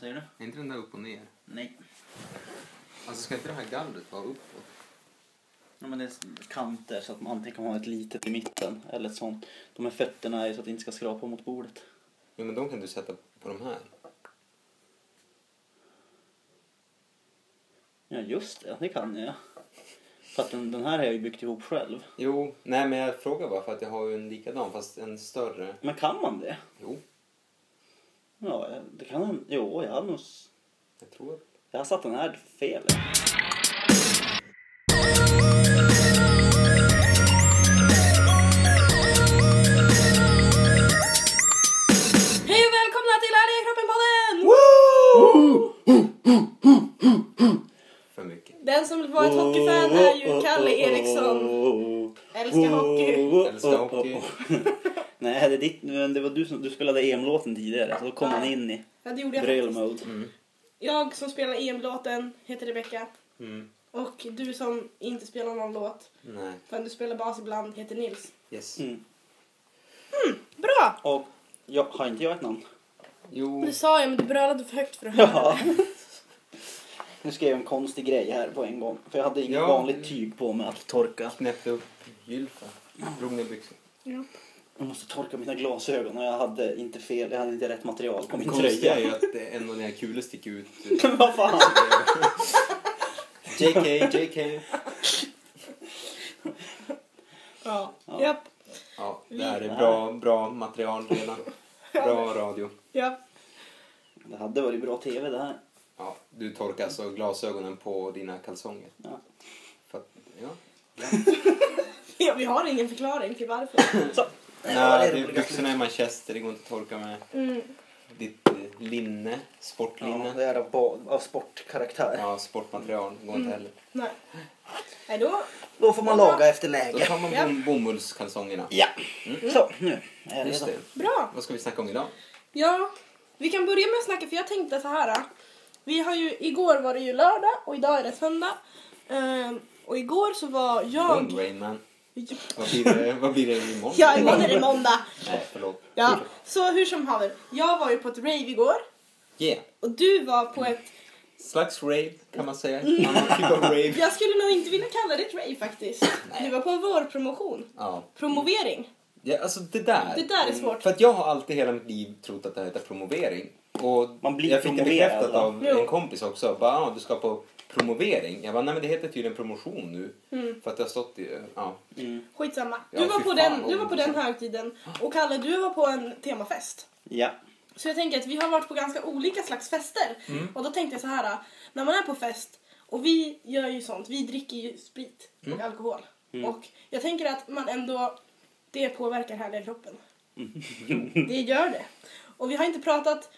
Vad säger du? Är inte den där upp och ner? Nej. Alltså ska inte det här gallret vara uppåt? Ja, men det är kanter så att man antingen kan ha ett litet i mitten eller ett sånt. De här fötterna är så att det inte ska skrapa mot bordet. Jo men de kan du sätta på de här. Ja just det, det kan jag. För att den, den här har jag ju byggt ihop själv. Jo, nej men jag frågar bara för att jag har ju en likadan fast en större. Men kan man det? Jo, Ja, det kan man. Jo, jag har nog... jag tror. Jag har satt den här fel. Hej och välkomna till i kroppen-podden! För mycket. Den som var ett hockeyfan är ju Kalle Eriksson. Älskar hockey. Älskar hockey. Nej, det, är ditt, men det var du som du spelade EM-låten tidigare, så då kom man in i Ja, det gjorde jag braille faktiskt. mode. Jag som spelar EM-låten heter Rebecka. Mm. Och du som inte spelar någon låt, Nej. men du spelar bas ibland, heter Nils. Yes. Mm. Bra! Och jag, har inte jag ett namn? Jo. Det sa jag, men du brölade för högt för att höra. Ja. Nu skrev jag en konstig grej här på en gång. För jag hade inget Ja. vanligt tyg på mig att torka. Knäppte upp gylfen. Drog ner byxor. Ja. Jag måste torka mina glasögon och jag hade inte fel, jag hade inte rätt material på Det min konstiga är ju tröja. att det- en av dina kulor sticker ut. Men vad fan. JK, JK. Ja. Ja. Japp. Ja, det här är bra, bra material redan. Bra radio. Japp. Det hade varit bra tv det här. Ja, du torkar alltså glasögonen på dina kalsonger. Ja. För att, ja. Ja, vi har ingen förklaring till varför. Så. Nej, det är byxorna är manchester, det går inte att torka med. Mm. Ditt eh, linne, Ja, sportlinne. det är av, av sportkaraktär. Ja, sportmaterial går inte heller. Nej. Nej, då. Då får man laga efter Då läge. tar man Ja. bom- bomullskalsongerna. Ja, så nu är Just det. Bra! Vad ska vi snacka om idag? Ja, vi kan börja med att snacka för jag tänkte så här. Vi har ju, igår var det ju lördag och idag är det söndag. Ehm, och igår så var Lugn jag... Rain Man. Vad blir det, vad blir det imorgon? Ja, imorgon är det måndag. Nej, förlåt. Ja, så hur som haver. Jag var ju på ett rave igår Yeah. och du var på ett... Slags rave kan man säga. Mm. Annan typ av rave. Jag skulle nog inte vilja kalla det ett rave faktiskt. Nej. Du var på en vårpromotion. Ja. Promovering. ja, alltså det där. Det där är svårt. För att jag har alltid hela mitt liv trott att det heter promovering. Och Man blir jag fick det bekräftat av Jo. en kompis också. Bara, ah, du ska på promovering. Jag bara, nej men det heter tydligen promotion nu. Mm. För att det har stått i, ja. Mm. Skitsamma. Ja, Du var fy på fan, den, vad du var på den högtiden. Och Kalle, du var på en temafest. Ja. Så jag tänker att vi har varit på ganska olika slags fester. Mm. Och då tänkte jag så här, när man är på fest och vi gör ju sånt, vi dricker ju sprit och Mm. alkohol. Mm. Och jag tänker att man ändå, det påverkar härliga kroppen. Mm. Det gör det. Och vi har inte pratat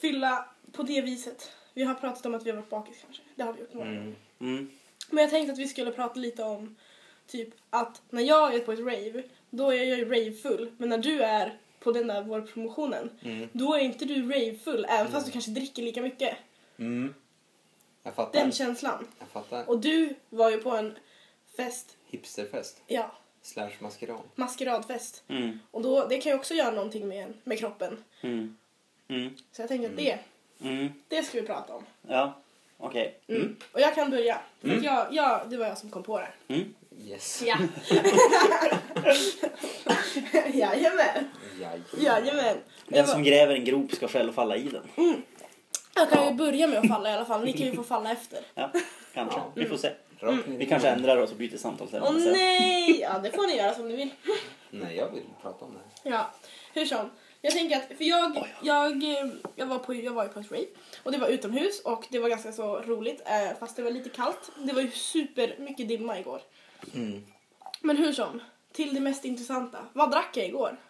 fylla på det viset. Vi har pratat om att vi har varit bakis kanske. Det har vi gjort några gånger. Mm. Mm. Men jag tänkte att vi skulle prata lite om typ att när jag är på ett rave, då är jag ju ravefull. Men när du är på den där vår promotionen, Mm. då är inte du ravefull även fast du kanske dricker lika mycket. Mm. Jag fattar. Den känslan. Jag fattar. Och du var ju på en fest, Hipsterfest. ja, Slash maskerad. maskeradfest. Mm. Och då, det kan ju också göra någonting med, med kroppen. Mm. Mm. Så jag tänker att det, Mm. det ska vi prata om. Ja, okej. Mm. Och jag kan börja. För Mm. att jag, jag, det var jag som kom på det. Mm. Yes. Ja. Jajamän. Jaj. Jajamän. Den som gräver en grop ska själv falla i den. Jag kan ju börja med att falla i alla fall. Ni kan ju få falla efter. Ja, kanske. Ja. Vi får se. I Vi kanske ändrar oss och byter samtalsämne Åh nej! Ja, det får ni göra som ni vill. Nej, jag vill prata om det. Ja, hur som. Jag tänker att, för jag, jag, eh, jag, var på, jag var ju på ett rave och det var utomhus och det var ganska så roligt eh, fast det var lite kallt. Det var ju super mycket dimma igår. Mm. Men hur som, till det mest intressanta. Vad drack jag igår?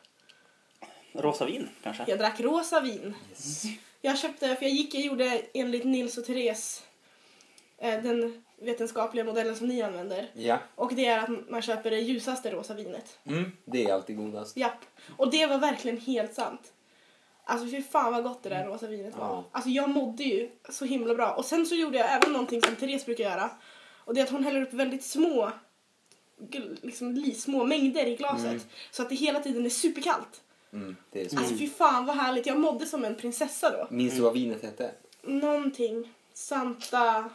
Rosa vin kanske? Jag drack rosa vin. Yes. Jag köpte, för jag gick, jag gjorde enligt Nils och Therese eh, den vetenskapliga modellen som ni använder. Ja. Och det är att man köper det ljusaste rosa vinet. Mm. Det är alltid godast. Japp. Och det var verkligen helt sant. Alltså fy fan vad gott det där rosa vinet var. Ja. Alltså jag mådde ju så himla bra. Och sen så gjorde jag även någonting som Therese brukar göra. Och det är att hon häller upp väldigt små, liksom li, små mängder i glaset. Mm. Så att det hela tiden är superkallt. Mm, det är så. Alltså fy fan vad härligt. Jag mådde som en prinsessa då. Minns du vad vinet hette? Någonting. Santa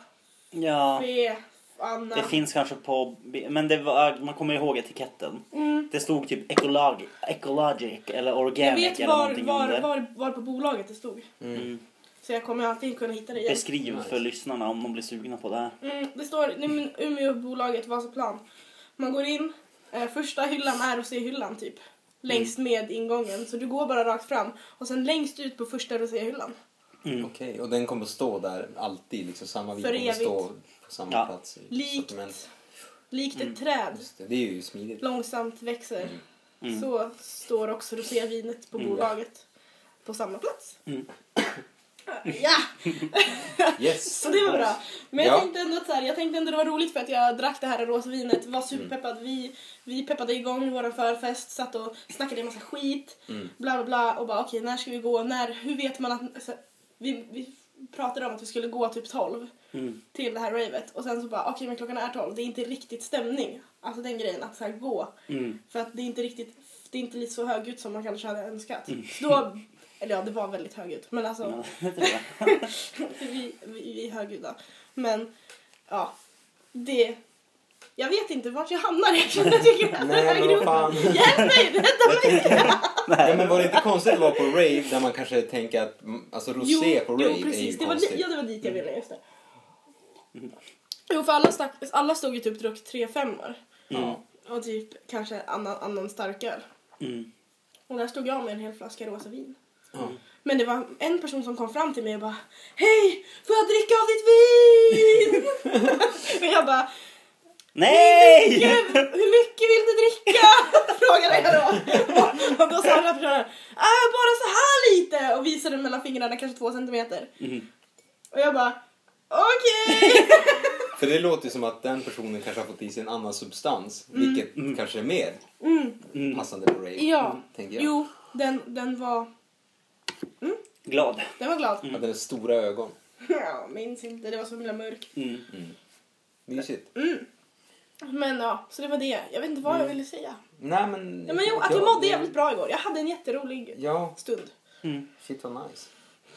Ja, Fe Anna. det finns kanske på... Men det var, man kommer ihåg etiketten. Mm. Det stod typ ecolog, ecologic eller Jag organic vet eller var, någonting var, under. var, var på bolaget det stod. Mm. Så jag kommer alltid kunna hitta det igen. Beskriv för lyssnarna om de blir sugna på det här. Mm, det står nej, men Umeåbolaget Vasaplan. Man går in, eh, första hyllan är roséhyllan typ. Längst med ingången. Så du går bara rakt fram. Och sen längst ut på första roséhyllan. Mm. Okej, och den kommer att stå där alltid, liksom samma vin kommer att stå på samma Ja. plats i Likt, likt Mm. ett träd. Just det, det är ju smidigt. Långsamt växer. Mm. Så står också rosévinet på Mm. bolaget. På samma plats. Mm. Ja! Yes! Så det var bra. Men jag Ja. tänkte ändå att så här, jag tänkte ändå det var roligt för att jag drack det här rosa vinet, var Mm. superpeppad. Vi, vi peppade igång vår förfest, satt och snackade en massa skit, Mm. bla bla bla och bara okej när ska vi gå, när, hur vet man att, så, vi, vi pratade om att vi skulle gå typ 12 Mm. till det här ravet och sen så bara okej men klockan är 12, det är inte riktigt stämning. Alltså den grejen att så gå. Mm. För att det är inte riktigt, det är inte lite så högljutt som man kanske hade önskat. Mm. Så då, eller ja det var väldigt högljutt men alltså jag. vi, vi, vi är högljudda. Men ja, det... Jag vet inte vart jag hamnar jag tycker att här men vad fan. Hjälp mig! Rädda mig! Ja, men var det inte konstigt att vara på rave där man kanske tänker att mm, alltså rosé på rave jo är ju precis. Det var, di- konstigt? ja, det var dit jag ville. Just det. Jo, för alla, stack, alla stod ju typ druck tre femmor. Ja. Och typ kanske annan, annan starköl. Mm. Och där stod jag med en hel flaska rosa vin. Ja. Men det var en person som kom fram till mig och bara Hej! Får jag dricka av ditt vin? och jag bara Nej! mycket, hur mycket vill du dricka? Frågade jag då. Och, och då sa den här personen, äh, bara så här lite och visade mellan fingrarna kanske två centimeter. Mm. Och jag bara, okej. För det låter ju som att den personen kanske har fått i sig en annan substans, vilket kanske är mer Mm. Mm. passande på rave. Ja, Tänker jag. jo, den, den var, Glad. den var glad. Hade den stora ögon. Ja, minns inte, det var så himla mörk. Mm. Mysigt. Mm. Men ja, så det var det. Jag vet inte vad jag ville säga. Nej men... Ja, men jo, att jag mådde jävligt bra igår. Jag hade en jätterolig Ja, stund. Mm. shit vad nice.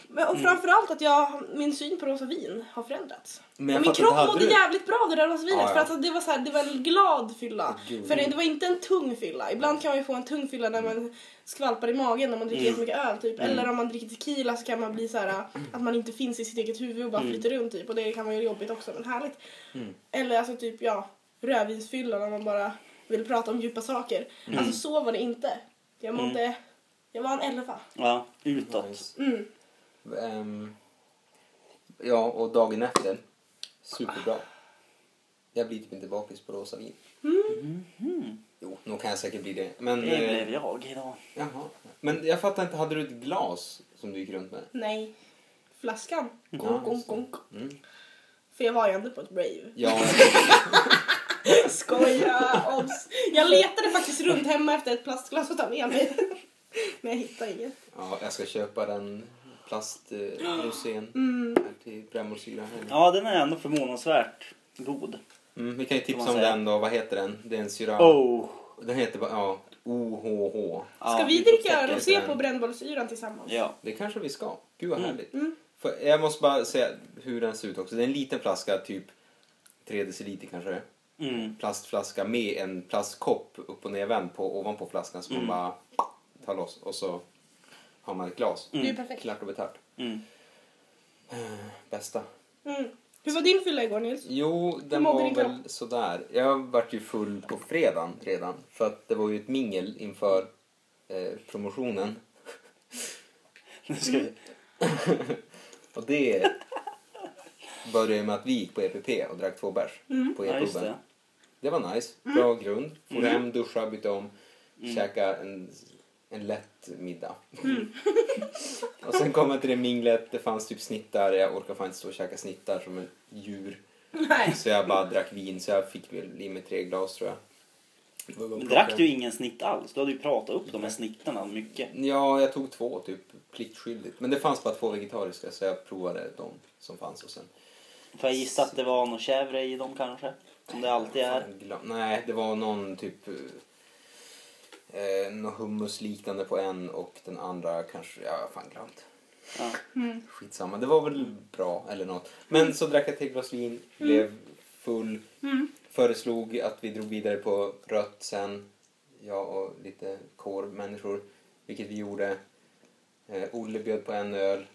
Men, och framförallt att jag, min syn på rosa vin har förändrats. Men jag min kropp hade mådde du- jävligt bra av det där rosa vinet Ja, ja. för att det var så här, det var en glad fylla. Gud. För det, det var inte en tung fylla. Ibland kan man ju få en tung fylla när man skvalpar i magen när man dricker Mm. jättemycket öl typ. Mm. Eller om man dricker tequila så kan man bli så här att man inte finns i sitt eget huvud och bara Mm. flyter runt typ. Och det kan vara jobbigt också men härligt. Mm. Eller alltså typ ja, rödvinsfylla när man bara vill prata om djupa saker. Mm. Alltså så var det inte. Jag mådde, jag var en elva. Ja, utåt. Nice. Mm. Ehm, ja, och dagen efter. Superbra. Jag blir typ inte bakis på rosa vin. Mhm. Jo, nog kan jag säkert bli det. Men, Det eh, blev jag idag. jaha. Men jag fattar inte, hade du ett glas som du gick runt med? Nej. Flaskan. Konk, konk, konk. Mm. För jag var ju ändå på ett rave. Ja, Skoja! Obs! Jag letade faktiskt runt hemma efter ett plastglas att ta med mig. Men jag hittade inget. ja, jag ska köpa den plastrosén Mm. här till brännbollsyra. här. Ja, den är ändå förvånansvärt god. Mm, vi kan ju tipsa om den då. Vad heter den? Det är en syra. Oh! Den heter bara, ja, OHH. Ska Ja, vi dricka rosé på brännbollsyran tillsammans? Ja. Det kanske vi ska. Gud vad Mm. härligt. Mm. För jag måste bara säga hur den ser ut också. Det är en liten flaska, typ 3 deciliter kanske. Mm. Plastflaska med en plastkopp upp och nervänd på ovanpå flaskan som Mm. man bara tar loss och så har man ett glas. Det är ju Mm. perfekt. Klart och betalt. Mm. Bästa. Mm. Hur var din fylla igår Nils? Jo, den var väl sådär. Jag vart ju full på fredagen redan. För att det var ju ett mingel inför eh, promotionen. Och det började med att vi gick på EPP och drack två bärs Mm. på Ja, just e-puben. det. Det var nice. Bra grund. For Mm. hem, duscha, bytte om, Mm. käka en, en lätt middag. Mm. och sen kom jag till det minglet. Det fanns typ snittar. Jag orkar fan inte stå och käka snittar som ett djur. Nej. Så jag bara drack vin. Så jag fick väl i mig tre glas tror jag. Drack du ingen snitt alls? Du hade ju pratat upp de här snittarna mycket. Ja, jag tog två typ pliktskyldigt. Men det fanns bara två vegetariska så jag provade de som fanns och sen... Får jag gissa att det var något chèvre i dem kanske? Som det alltid är. Nej, det var någon typ... eh, något hummus liknande på en och den andra kanske, jag har fan glömt. Ja. Mm. Skitsamma, det var väl bra eller något. Men så drack jag till glas vin, blev full, Mm. föreslog att vi drog vidare på rött sen, jag och lite kårmänniskor, vilket vi gjorde. Eh, Olle bjöd på en öl,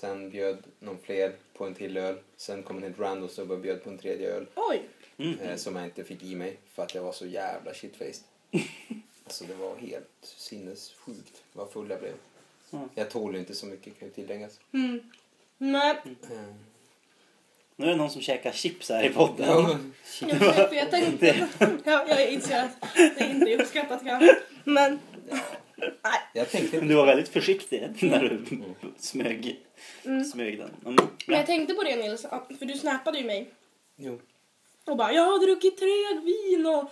sen bjöd någon fler på en till öl, sen kom en helt random snubbe och bjöd på en tredje öl. Oj. Mm. eh, som jag inte fick i mig för att jag var så jävla shitfaced. alltså det var helt sinnessjukt vad full jag blev. Mm. Jag tål ju inte så mycket kan ju tilläggas. Mm. Nej, Eh, Nu är det någon som käkar chips här i podden. ja, jag, för jag tänkte... Ja, jag inser att det inte är uppskattat kanske. Men... Nej. jag tänkte Men du var väldigt försiktig när du smög, Mm. smög den. Mm. Men Ja. jag tänkte på det Nils, för du snappade ju mig Jo. och bara jag har druckit tre vin och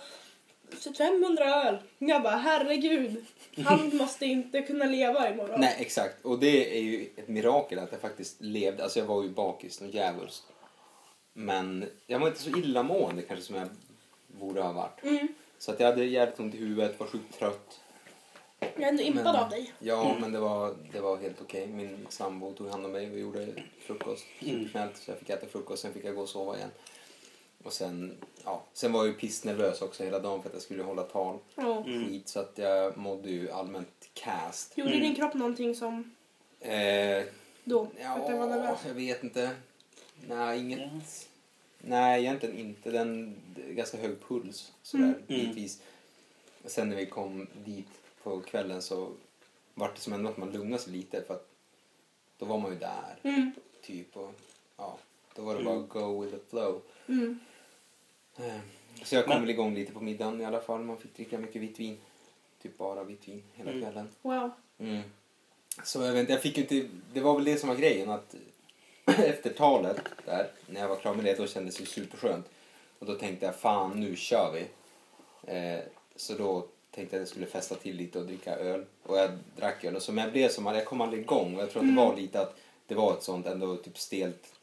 500 öl. Jag bara herregud, han måste inte kunna leva imorgon. Nej exakt och det är ju ett mirakel att jag faktiskt levde. Alltså jag var ju bakis och djävulskt. Men jag var inte så illamående kanske som jag borde ha varit. Mm. Så att jag hade jävligt ont i huvudet, var sjukt trött. Jag är ändå impad Men- av dig. Ja, men det var, det var helt okej. Min sambo tog hand om mig och gjorde frukost. Supersnällt. Så jag fick äta frukost, sen fick jag gå och sova igen. Och sen, ja, sen var jag ju pissnervös också hela dagen för att jag skulle hålla tal. Ja. Mm. Skit, så att jag mådde ju allmänt cast. Gjorde Mm. din kropp någonting som Eh, då? Att den var ja, nervös? jag vet inte. Nej, inget. Ja. Nej, egentligen inte. Den ganska hög puls sådär Mm. Mm. bitvis. Sen när vi kom dit på kvällen så var det som ändå att man lugnade sig lite för att då var man ju där Mm. typ och ja, då var det Mm. bara go with the flow. Mm. Eh, Så jag kom Men- väl igång lite på middagen i alla fall. Man fick dricka mycket vitt vin. Typ bara vitt vin hela Mm. kvällen. Wow. Mm. Så jag vet inte, jag fick ju inte, det var väl det som var grejen att efter talet där, när jag var klar med det, då kändes det superskönt. Och då tänkte jag, fan nu kör vi. Eh, så då tänkte att jag skulle festa till lite och dricka öl. Och jag drack öl. Och så, men jag blev som, jag kom aldrig igång. Och jag tror att det var lite att det var ett sånt ändå typ stelt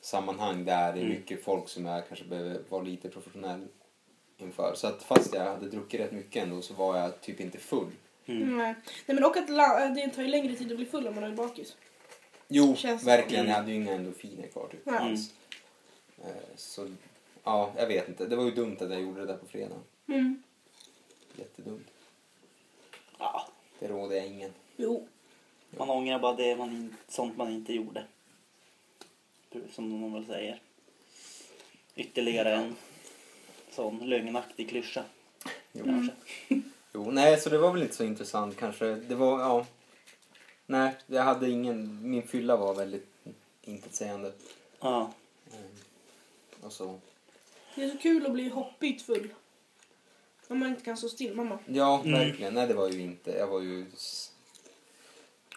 sammanhang där det är Mm. mycket folk som jag kanske behöver vara lite professionell inför. Så att fast jag hade druckit rätt mycket ändå så var jag typ inte full. Mm. Nej. Nej men och att det tar ju längre tid att bli full om man är bakis. Jo, Känns verkligen. Mm. Jag hade ju inga endorfiner kvar typ. Ja. alls. Eh, Så, ja, jag vet inte. Det var ju dumt att jag gjorde det där på fredag. Mm. Jättedumt. Ja, Det råder jag ingen. Jo. man ångrar bara det man in, sånt man inte gjorde. Som någon väl säger. Ytterligare en sån lögnaktig klyscha. Jo. Kanske. jo, nej, så det var väl inte så intressant kanske. Det var, ja. Nej, jag hade ingen, min fylla var väldigt intetsägande. Ja. Eh, Och så. Det är så kul att bli hoppigt full. Om man inte kan stå still, mamma. Ja, Mm. verkligen. Nej, det var ju inte. Jag var ju...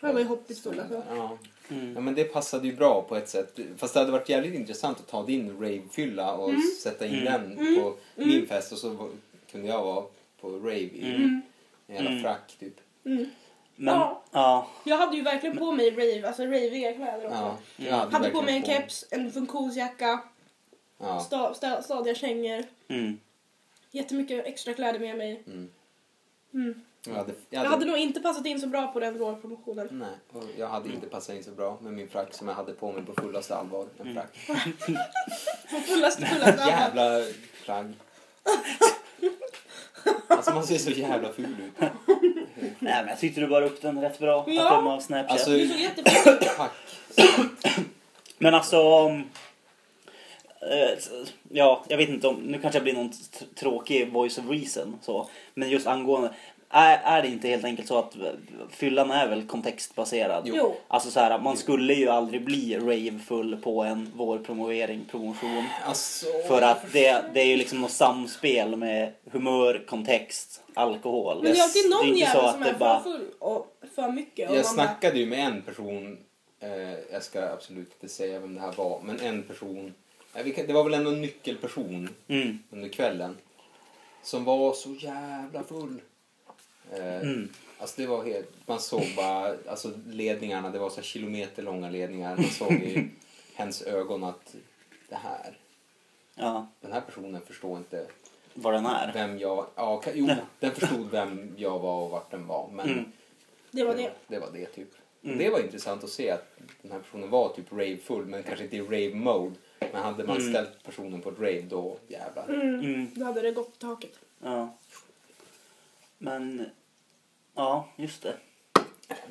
Jag var ju hoppigt full alltså. Ja. Ja, Mm. men det passade ju bra på ett sätt. Fast det hade varit jävligt intressant att ta din rave-fylla och sätta in Mm. den Mm. på min fest och så kunde jag vara på rave i Mm. en jävla Mm. frack typ. Mm. Men, Ja. ja. Jag hade ju verkligen på mig rave, alltså raveiga kläder också. Ja, jag Mm. hade, Hade på mig en keps, en funktionsjacka, Ja. sta, sta, stadiga kängor. Mm. Jättemycket extra kläder med mig. Mm. Mm. Jag hade, jag Jag hade, hade nog inte passat in så bra på den råpromotionen. Nej, och jag hade inte passat in så bra med min frack som jag hade på mig på fullaste allvar. En Mm. frack. På fullaste, fullaste allvar. Jävla plagg. Alltså man ser så jävla ful ut. Nej, men jag tyckte du bar upp den rätt bra. Ja. Att döma av Snapchat. Alltså- Du såg jättefin ut. Tack. Men alltså... Ja, jag vet inte om... Nu kanske jag blir någon tråkig voice of reason. Så. Men just angående... Är, är det inte helt enkelt så att eh, fyllan är väl kontextbaserad? Jo. Alltså så här, man skulle ju aldrig bli ravefull på en vårpromovering, promotion. Alltså, För att det, det är ju liksom något samspel med humör, kontext, alkohol. Men det är alltid någon jävel att som det är bara- för full och för mycket. Och Jag bara, snackade ju med en person, eh, jag ska absolut inte säga vem det här var, men en person, eh, det var väl ändå en nyckelperson Mm, under kvällen, som var så jävla full. Eh, mm, Alltså det var helt, man såg bara, alltså ledningarna, det var så kilometerlånga ledningar, man såg i hennes ögon att det här, ja. den här personen förstår inte vad den är. vem jag... Ja, jo, den förstod vem jag var och vart den var. Men Mm. Det var det. det var det typ. Mm. Det var intressant att se att den här personen var typ rave-full men kanske inte i rave-mode. Men hade man Mm. ställt personen på ett rave då jävlar. Mm. Mm. Då hade det gått i taket. Ja. Men, ja, just det.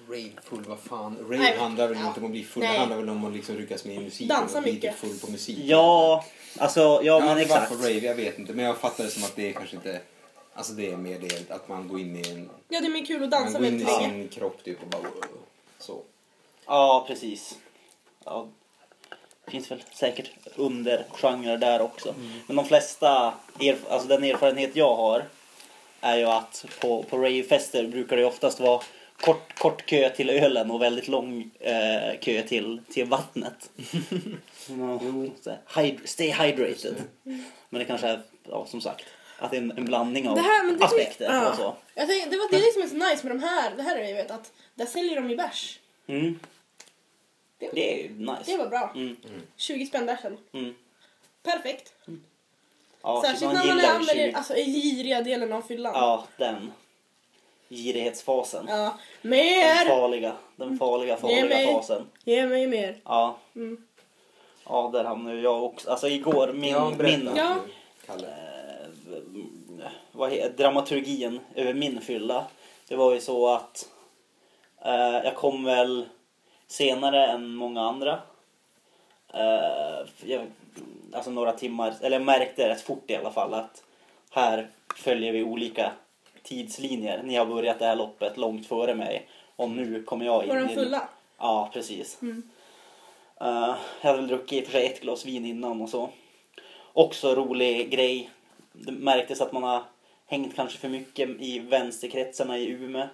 Rave-full, vad fan. Rave Nej, handlar väl ja. inte om att bli full, Nej. det handlar väl om att liksom ryckas med i musiken Dansa och bli mycket. full på musik. Ja, alltså, ja, Ja, men exakt. varför rave? Jag vet inte. Men jag fattar det som att det är kanske inte... Alltså det är mer det att man går in i en... Ja, det är mer kul att Man dansa går in i väldigt länge. sin kropp typ och bara... Så. Ja, precis. Ja, finns väl säkert undergenrer där också. Men de flesta, erf- alltså den erfarenhet jag har är ju att på, på ravefester brukar det oftast vara kort, kort kö till ölen och väldigt lång eh, kö till, till vattnet. no, hyd- stay hydrated. Men det kanske är, ja, som sagt, att det är en, en blandning av Det här, men det aspekter ja. och så. Jag tänkte, det var det som är så nice med de här, det här är vet att där säljer de ju bärs. Mm, Det, det är ju nice. det var bra. Mm, 20 spänn bärsen. mm. Perfekt. Ja, Särskilt när man är ju med 20 det, alltså, i giriga delen av fyllan. Ja, den. Girighetsfasen. Ja. Den Mer! farliga, den farliga, farliga mig. fasen. Ge mig mer. Ja, Mm. ja där hamnade jag också. Alltså igår, min, ja, min Ja. eh, vad he, dramaturgin över min fylla. Det var ju så att eh, jag kom väl senare än många andra. Eh, jag, alltså några timmar, eller jag märkte rätt fort i alla fall att här följer vi olika tidslinjer. Ni har börjat det här loppet långt före mig och nu kommer jag in Var de i- fulla? Ja, precis. Mm. Eh, jag hade väl druckit i och för sig ett glas vin innan och så. Också rolig grej. Det märktes att man har hängt kanske för mycket i vänsterkretsarna i Umeå.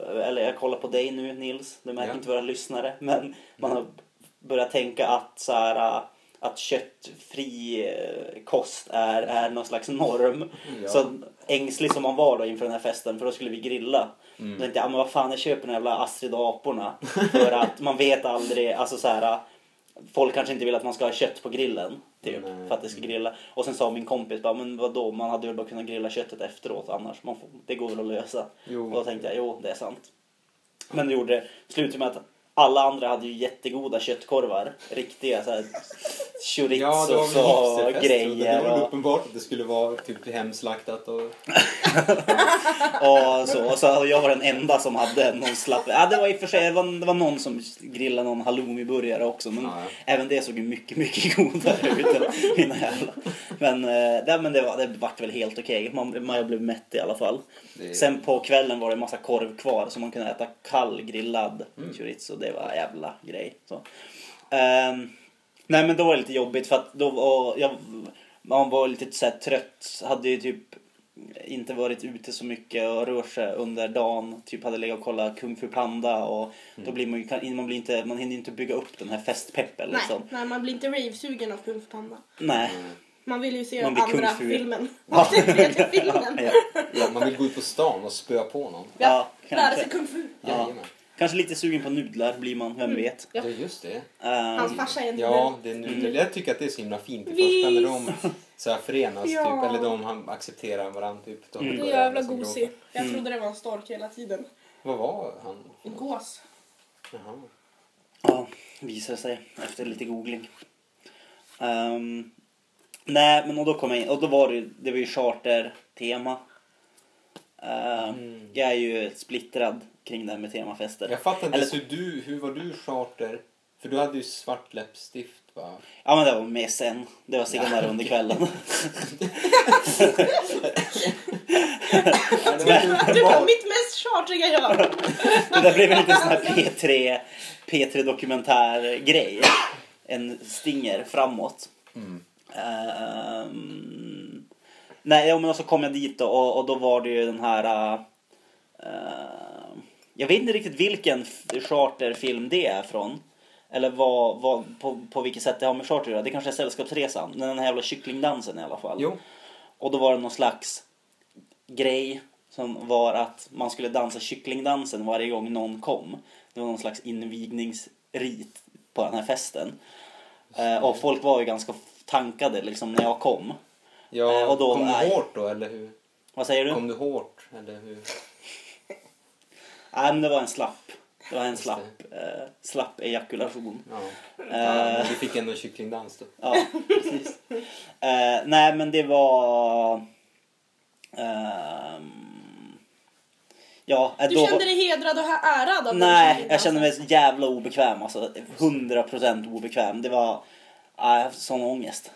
Eh, Eller jag kollar på dig nu Nils, det märker Ja. inte våra lyssnare. Men man har börjat tänka att, så här, eh, att köttfri eh, kost är, är någon slags norm. Ja. Så ängslig som man var då inför den här festen, för då skulle vi grilla. Mm. Då tänkte jag, "Ja, men vad fan jag köper de jävla Astrid-aporna. För att man vet aldrig, alltså så här. Folk kanske inte vill att man ska ha kött på grillen. Typ, Nej. för att det ska grilla. Och sen sa min kompis bara, men vadå, man hade väl bara kunnat grilla köttet efteråt annars. Man får, det går väl att lösa. Jo. Och då tänkte jag, jo det är sant. Men det gjorde det. Slutade med att alla andra hade ju jättegoda köttkorvar. Riktiga så här Ja, det var och hipsterfest. Det grejer. var Och, uppenbart att det skulle vara typ hemslaktat och... och så. Och så jag var den enda som hade någon slapp. Ja, det var i och för sig, det var, det var någon som grillade någon halloumi-burgare också. Men Ja, ja. även det såg ju mycket, mycket godare ut än mina jävlar. Men, eh, det, men det, var, det vart väl helt okej. Man, man blev mätt i alla fall. Det... Sen på kvällen var det en massa korv kvar så man kunde äta kall grillad Mm. chorizo. Det var en jävla grej. Så. Ehm, nej men då var det lite jobbigt för att då var jag, man var lite så här trött. Hade ju typ inte varit ute så mycket och rört sig under dagen. Typ hade legat och kollat Kung Fu Panda och då blir man ju, kan- man, blir inte, man hinner inte bygga upp den här festpeppen Nej, liksom. nej, man blir inte rave-sugen av Kung Fu Panda. Nej. Man vill ju se Man andra filmen. Ja. Filmen. Ja, Ja, man vill gå ut på stan och spöa på någon. ja, Lära kanske. sig Kung Fu. Ja. Jajamän. Kanske lite sugen på nudlar blir man, vem vet. Ja. Just det. Ehm, Hans farsa är en Ja, det är nu, Mm. jag tycker att det är så himla fint i första när de så här förenas Ja. typ, eller de han accepterar varandra typ. De Mm. Så börjar jävla nästan gosig. gråta. Jag Mm. trodde det var en stork hela tiden. Vad var han? En gås. Jaha. Ja, visade sig efter lite googling. Ehm, nej, men och då kom jag in och då var det, det var ju chartertema. Mm. Jag är ju splittrad kring det här med temafester. Jag fattar inte, Eller- så du, hur var du charter? För du hade ju svart läppstift va? Ja, men det var med sen. Det var senare under kvällen. Ja, det var ju Du var mitt mest chartriga jag. det där blev en liten sån här P3, P3 dokumentär grej. En stinger framåt. Mm. Ehm, nej, men så kom jag dit då, och, och då var det ju den här... Uh, jag vet inte riktigt vilken charterfilm det är från. Eller vad, vad, på, på vilket sätt det har med charter att göra. Det kanske är Sällskapsresan. Men Den här jävla kycklingdansen i alla fall. Jo. Och då var det någon slags grej som var att man skulle dansa kycklingdansen varje gång någon kom. Det var någon slags invigningsrit på den här festen. Eh, och folk var ju ganska tankade liksom när jag kom. Ja, Eh, och då- kom du hårt då eller hur? Vad säger du? Kom du hårt eller hur? Nej men det var en slapp. Det var en slapp, eh, slapp ejakulation. Ja. Eh, ja du fick ändå en kycklingdans då. Ja, precis. Eh, nej, men det var... ehm, ja, eh, Du då, kände dig hedrad och ärad av Nej, jag kände mig så jävla obekväm. Alltså, 100% obekväm. Det var... Hade sån ångest.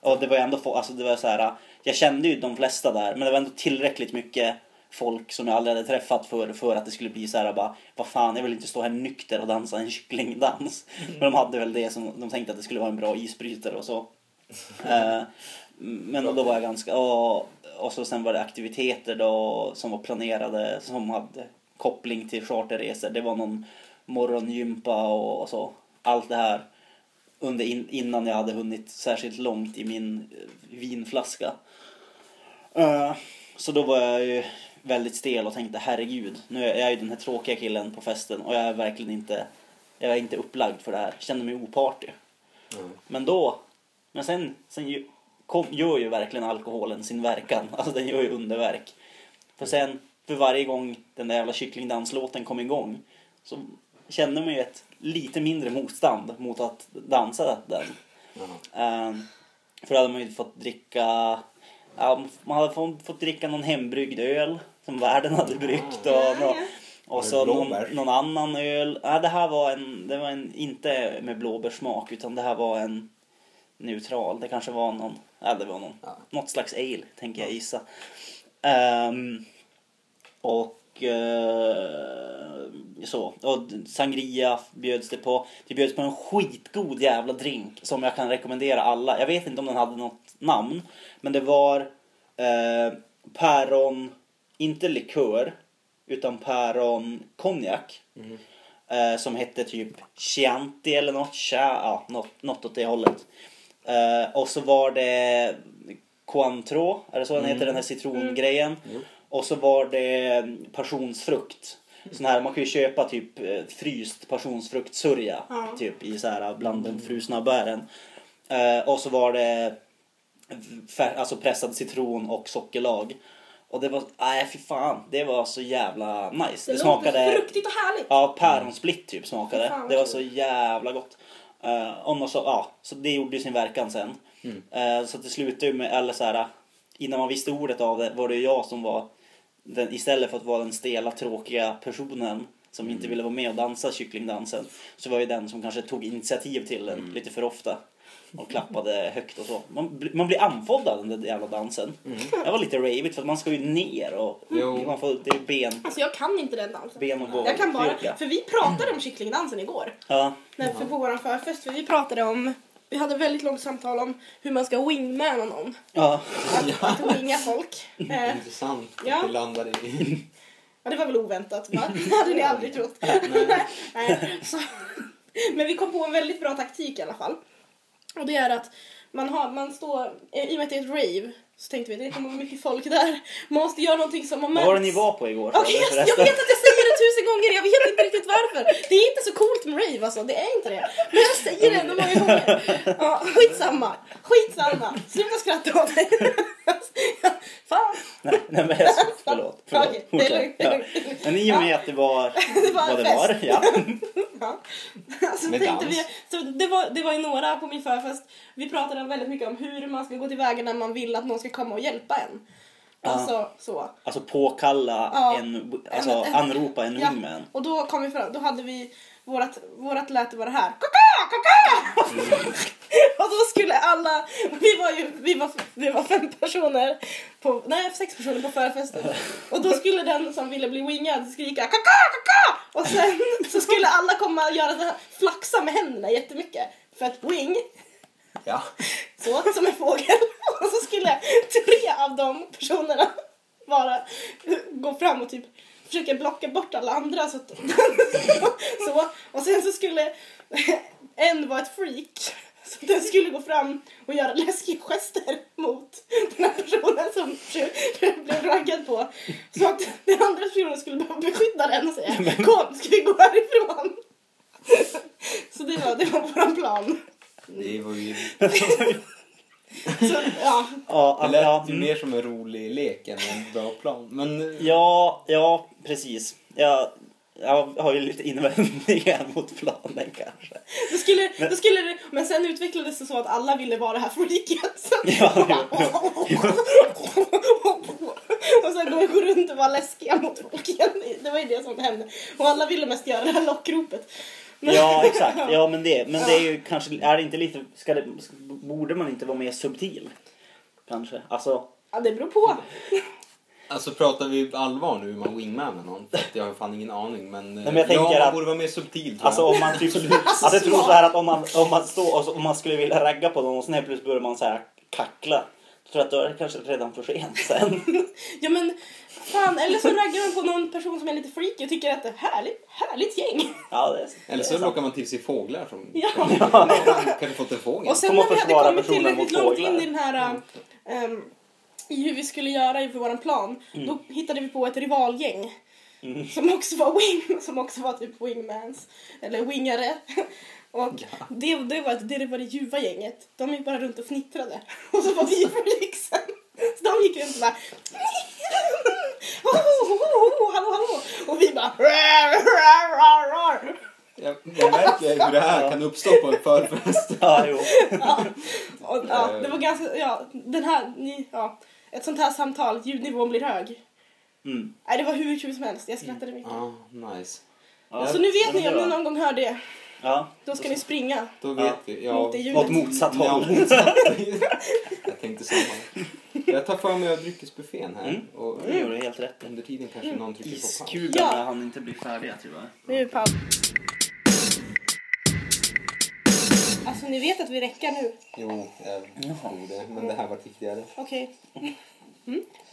Och det var ändå... få- Alltså, det var så här, jag kände ju de flesta där, men det var ändå tillräckligt mycket folk som jag aldrig hade träffat för, för att det skulle bli så här bara vad fan jag vill inte stå här nykter och dansa en kycklingdans. Men de hade väl det som de tänkte att det skulle vara en bra isbrytare och så. Eh, men då var jag ganska och, och så sen var det aktiviteter då som var planerade som hade koppling till charterresor. Det var någon morgongympa och, och så. Allt det här under in, innan jag hade hunnit särskilt långt i min eh, vinflaska. Eh, så då var jag ju väldigt stel och tänkte herregud, nu är jag ju den här tråkiga killen på festen och jag är verkligen inte, jag är inte upplagd för det här. Kände mig opartig. Mm. Men då, men sen, sen ju, kom, gör ju verkligen alkoholen sin verkan. Alltså den gör ju underverk. För sen, för varje gång den där jävla kycklingdanslåten kom igång så kände man ju ett lite mindre motstånd mot att dansa den. Ehm, för då hade man ju fått dricka, ja, man hade fått, fått dricka någon hembryggd öl som världen hade bryggt. Och, och Var så någon, någon annan öl. Ja, det här var en, det var en, inte med blåbärssmak utan det här var en neutral. Det kanske var någon, ja det var någon, Ja. något slags ale tänker jag gissa. Ehm, och eh, så. Och sangria bjöds det på. Det bjöds på en skitgod jävla drink som jag kan rekommendera alla. Jag vet inte om den hade något namn. Men det var eh, päron, inte likör, utan päron konjak. Mm. Eh, som hette typ Chianti eller något, Chia, ja, något, något åt det hållet. Eh, och så var det Cointreau, är det så den heter, den här citrongrejen. Jo. Och så var det passionsfrukt. Sån här, man kan ju köpa typ eh, fryst passionsfruktsörja Ja. typ i så här bland de frusna bären. Eh, och så var det fär, alltså pressad citron och sockerlag. Och det var, nej fy fan, det var så jävla nice. Det, Det, smakade, fruktigt och härligt. ja päronsplitt typ smakade. Fan, det var så jävla gott. Uh, och så, ja, så det gjorde ju sin verkan sen. Mm. Eh, så det slutade ju med, eller så här, innan man visste ordet av det var det ju jag som var den, istället för att vara den stela tråkiga personen som inte ville vara med och dansa kycklingdansen så var ju den som kanske tog initiativ till den lite för ofta och klappade högt och så. Man, man blir andfådd av den där jävla dansen. Det var lite ravigt för att man ska ju ner och Jo. man får, det är ben, Alltså jag kan inte den dansen. ben och Jag kan bara, för vi pratade om kycklingdansen igår. Ja, När, för på vår förfest. För vi pratade om, vi hade väldigt långt samtal om hur man ska wingmana någon. ja. Att, att winga folk. Eh, Intressant Ja. att du landade i... ja, det var väl oväntat va? Det hade ni aldrig trott. Nej, så, men vi kom på en väldigt bra taktik i alla fall. Och det är att man, har, man står, i och med att det är ett rave så tänkte vi det kommer mycket folk där. Man måste göra någonting som har Vad var det ni var på igår? Okej, jag, jag vet att jag säger det tusen gånger, jag vet inte riktigt varför. Det är inte så coolt med rave alltså, det är inte det. Men jag säger det ändå många gånger. Ja, skitsamma, skitsamma. Sluta skratta åt mig. Fan. Nej, nej men jag, förlåt. förlåt. Okej, det är lugnt, Ja. Men i och med att det var Det var vad det var, fest. ja. Ja. Så Med tänkte dans. vi, så det, var, det var ju några på min förfest. Vi pratade väldigt mycket om hur man ska gå tillväga när man vill att någon ska komma och hjälpa en. Alltså så. Alltså påkalla Ja. en, alltså En- en- anropa en Ja, wingman. och då kom vi fram, då hade vi vårat, vårat läte var det här. Kaka, kaka! och då skulle alla, vi var ju, vi var, vi var fem personer, på, nej sex personer på förfesten. Och då skulle den som ville bli wingad skrika kaka, kaka! Och sen så skulle alla komma och göra så här, flaxa med händerna jättemycket. För att wing, Ja. så, som en fågel. Och så skulle tre av de personerna bara gå fram och typ försöka blocka bort alla andra. Så, att, så. Och sen så skulle en vara ett freak. Så den skulle gå fram och göra läskiga gester mot den här personen som blev raggad på. Så att den andra personen skulle behöva beskydda den och säga Kom, ska vi gå härifrån? Så det var, det var våran plan. Det var ju... Så, ja. Ja, Det lät ja, ju mm. mer som en rolig lek än en bra plan. Men ja, ja, precis. Jag, jag har ju lite invändningar mot planen kanske. Då skulle, då skulle det, men sen utvecklades det så att alla ville vara det här freaket. Och sen går vi gå runt och vara läskiga mot folk igen. Det var ju det som hände. Och alla ville mest göra det här lockropet. Ja, exakt. Ja, men det, men det är ju kanske, är det inte lite, ska det, borde man inte vara mer subtil? Kanske. Alltså, Ja, det beror på. alltså pratar vi allvar nu om man wingmanar någon? För jag har fan ingen aning. Men, eh, men jag tänker ja, man att- borde vara mer subtil tror Alltså jag. om man typ, alltså jag tror så här att om man, om man står och så- om man skulle vilja ragga på någon och sen helt plötsligt börjar man så här kackla. Jag tror att då är det kanske redan för sent sen. Ja men fan, eller så raggar man på någon person som är lite freaky och tycker att det är härligt, härligt gäng. Ja, det är, Eller så lockar man till sig fåglar som Ja. kanske fått en fågel. Och sen när vi hade kommit tillräckligt långt fåglar. in i den här ehm, i hur vi skulle göra inför våran plan, Mm. då hittade vi på ett rivalgäng. Mm. Som också var wing, som också var typ wingmans, eller wingare. Och det, det, var, det var det ljuva gänget. De gick bara runt och fnittrade. Och så var vi freaksen. Så de gick runt och bara... Hallå, hallå! Och vi bara... Jag, jag märker hur det här kan uppstå på en förfest. Ja, jo. Ja, och, ja, det var ganska, ja, den här, ni- ja, ett sånt här samtal, ljudnivån blir hög. Mm. Nej, det var hur kul som helst, jag skrattade mycket. Ja, nice. Ja, Så nu vet ni, om ni någon gång hör det, Ja. då ska ni springa Då vet Ja. vi. Ja, mot det ljudet. Åt motsatt Ja, håll. motsatt. Jag tänkte samma. Jag tar för mig av dryckesbuffén här. Mm. Och Det gjorde du helt rätt under tiden kanske någon trycker på paus. Iskugarna Ja. hann inte bli färdiga tyvärr. Nu är paus. Alltså ni vet att vi räcker nu. Jo, jag tror det. Men det här var viktigare. Okej.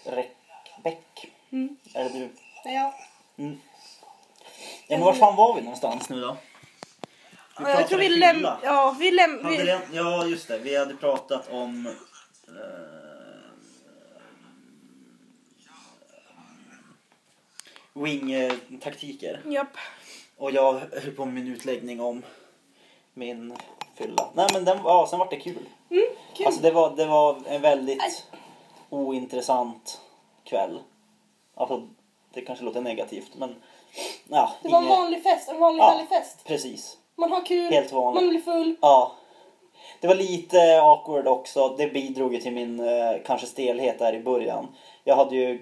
Räckbäck. Mm. Är det du? Ja. Ja, men var fan var vi någonstans nu då? Vi jag tror vi pratade läm... fylla. Ja, vi läm... Vi... ja, just det. Vi hade pratat om... Eh, Wing-taktiker. Japp. Och jag höll på med min utläggning om min fylla. Nej men den, ja, sen var det kul. Mm, kul. Alltså det var, det var en väldigt ointressant kväll. Alltså det kanske låter negativt men ja. det var en vanlig fest, en vanlig Ja. härlig fest. Precis. Man har kul, Helt vanligt. man blir full. Ja. Det var lite awkward också. Det bidrog ju till min eh, kanske stelhet där i början. Jag hade ju,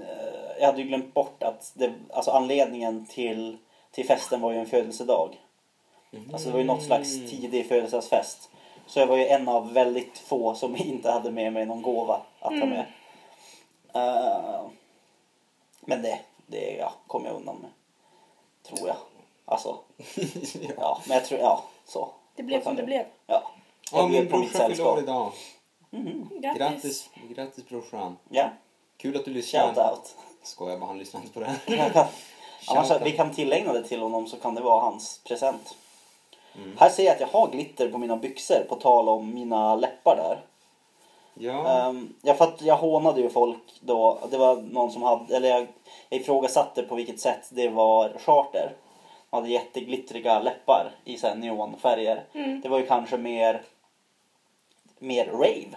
eh, jag hade ju glömt bort att det, alltså anledningen till, till festen var ju en födelsedag. Alltså det var ju något slags tidig födelsedagsfest. Så jag var ju en av väldigt få som inte hade med mig någon gåva att ta Mm. med. Eh, men det, det ja, kom jag undan med. Tror jag. Alltså, ja, men jag tror, ja, så. Det blev som det blev. Ja. Ja, Jag min på mitt brorsa fyller år idag. Grattis. Grattis, grattis brorsan. Ja, Kul att du lyssnar. shout out. Skojar bara, han lyssnar inte på det här. Annars, out. vi kan tillägna det till honom så kan det vara hans present. Mm. Här ser jag att jag har glitter på mina byxor på tal om mina läppar där. Ja, Um, jag, fatt, jag hånade ju folk då. Det var någon som hade, eller jag, jag ifrågasatte på vilket sätt det var charter. De hade jätteglittriga läppar i så här neonfärger. Mm. Det var ju kanske mer, mer rave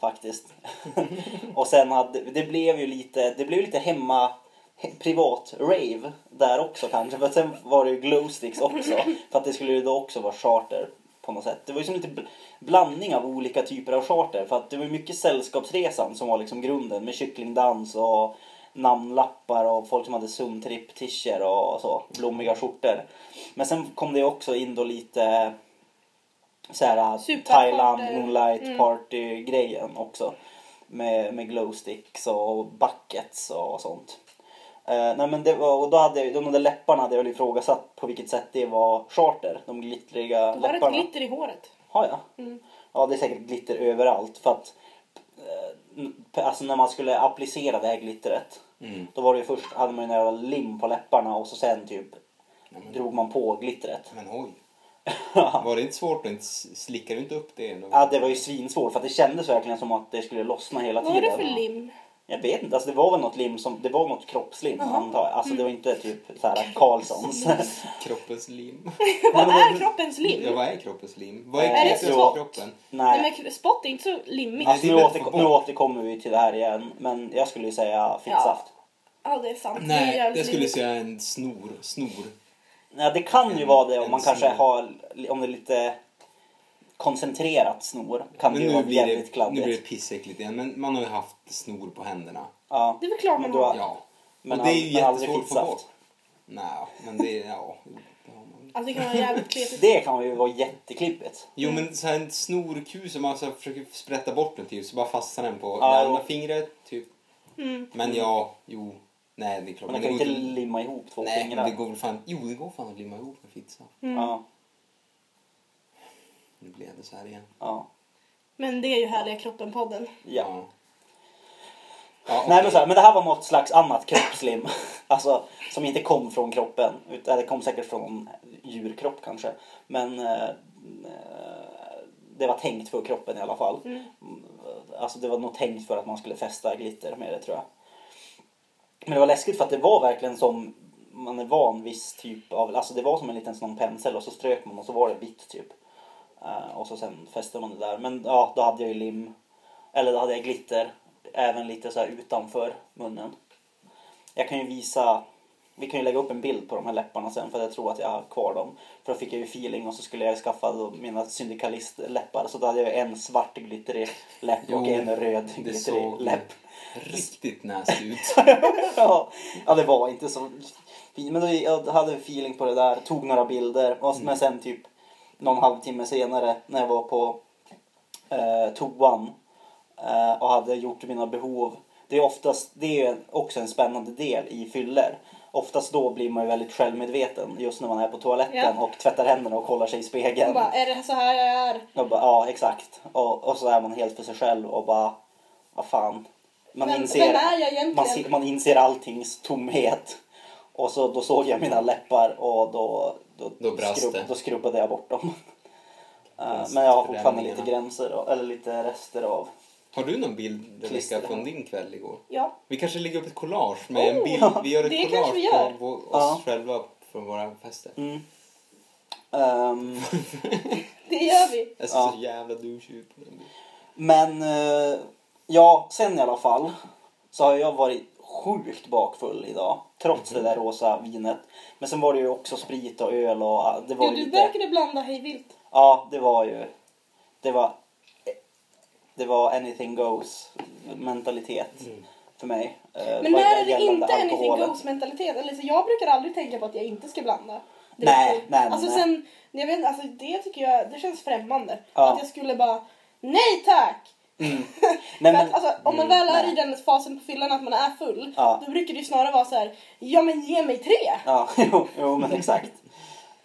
faktiskt. och sen hade, det blev ju lite, det blev lite hemma, he- privat rave där också kanske. För sen var det ju glowsticks också. För att det skulle ju då också vara charter på något sätt. Det var ju som lite bl- blandning av olika typer av charter. För att det var ju mycket Sällskapsresan som var liksom grunden med kycklingdans och namnlappar och folk som hade sumtripp-t-shirts och så, blommiga skjortor. Men sen kom det också in då lite så här Superparty. Thailand Moonlight Mm. Party grejen också. Med, med glowsticks och buckets och sånt. Eh, nej men det var, och då hade de där läpparna hade jag väl ifrågasatt på vilket sätt det var charter. De glittriga Du har ett läpparna. glitter i håret. Har jag? Mm. Ja, det är säkert glitter överallt. För att eh, alltså när man skulle applicera det här glittret. Mm. Då var det ju först hade man ju några lim på läpparna och så sen typ drog man på glittret. men oj. Var det inte svårt? Slickade du inte upp det? ändå? Ja, det var ju svinsvårt för att det kändes verkligen som att det skulle lossna hela Vad tiden. var det för lim? Jag vet inte, alltså det var väl något lim som, det var något kroppslim Jaha. antar jag. Alltså det var inte typ så här Carlssons. Kroppens lim. Vad är det- kroppens lim? Ja, vad är kroppens lim? Vad är, Är det spott? kroppen? Nej Nej. men spott är inte så limmigt. Alltså nu, är väl återko- att få nu återkommer vi till det här igen. Men jag skulle ju säga fittsaft. Ja det är sant. är Nej, jävligt jag skulle säga en snor. Snor. Ja, det kan ju En- vara det om man kanske snor. har, om det är lite koncentrerat snor. Kan Men det ju nu vara jävligt det, kladdigt. nu blir det pissäckligt igen. Men man har ju haft snor på händerna. Ja. Det är väl klart man har. Ja. Men, och det är ju jättesvårt att få bort. Nej, men det är... Ja. Alltså det kan vara jävligt kletigt. Det kan ju vara jätteklippigt. Jo men så här en snorkus som man så här försöker sprätta bort den typ så bara fastnar den på Ja, det andra fingret typ. Mm. Men ja, jo. Nej det är klart. Men man kan det ju går inte limma ihop två Nej fingrar. men det går väl fan. Jo det går fan att limma ihop med fittsaft. Mm. Ja, Nu blev det så här igen. ja, Men det är ju härliga kroppen-podden. ja. Ja, Nej okej. men, så här, men det här var något slags annat kroppslim. Alltså som inte kom från kroppen. Utan det kom säkert från djurkropp kanske. Men eh, eh, det var tänkt för kroppen i alla fall. Mm. Alltså det var nog tänkt för att man skulle fästa glitter med det tror jag. Men det var läskigt för att det var verkligen som man är van viss typ av, alltså det var som en liten sån pensel och så strök man och så var det vitt typ. Eh, och så sen fäste man det där. Men ja, då hade jag ju lim, eller då hade jag glitter, även lite så här utanför munnen. Jag kan ju visa, vi kan ju lägga upp en bild på de här läpparna sen för jag tror att jag har kvar dem. För då fick jag ju feeling och så skulle jag skaffa mina syndikalistläppar så då hade jag en svart glittrig läpp och Jo, en röd glittrig läpp. riktigt nasty ut. ja, ja, det var inte så fint. Men då, jag hade feeling på det där, tog några bilder. Och, Men sen typ någon halvtimme senare när jag var på eh, toan eh, och hade gjort mina behov. Det är oftast, det är också en spännande del i fyller. Oftast då blir man ju väldigt självmedveten just när man är på toaletten Ja. och tvättar händerna och kollar sig i spegeln. Och bara, är det så här jag är? Och bara, ja, exakt. Och, och så är man helt för sig själv och bara, vad fan. Man Vem, inser, vem man, man inser alltings tomhet. Och så då såg jag mina läppar och då, då, Då det. då skrubbade jag bort dem. Eh, Brast Men jag har fortfarande lite gränser, eller lite rester av. Har du någon bild Rebecka från din kväll igår? Ja. Vi kanske lägger upp ett collage med en Oh, bild. Vi gör ett collage vi gör. på oss Ja. själva från våra fester. Mm. Ehm, Det gör vi. Jag ser Ja. så jävla douche ut men eh, ja, sen i alla fall så har jag varit sjukt bakfull idag. Trots Mhm. det där rosa vinet. Men sen var det ju också sprit och öl och ah, det var Du, ju du lite... verkade blanda hej vilt. Ja, det var ju... Det var... Det var anything goes mentalitet för mig. eh, Men när är det inte anything alkoholen. goes mentalitet? Eller så jag brukar aldrig tänka på att jag inte ska blanda. Nej, Direkt. nej, Alltså nej. sen, jag vet, alltså det tycker jag, det känns främmande. Ja. Att jag skulle bara, nej tack! Mm. Nej, men, att, alltså, om man Mm, väl är nej. i den fasen på fyllan att man är full, Ja. då brukar det ju snarare vara så här, ja men ge mig tre! Ja, jo, jo men exakt.